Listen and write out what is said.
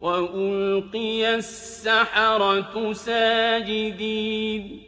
وَأُلْقِيَ السَّحَرَةُ سَاجِدِينَ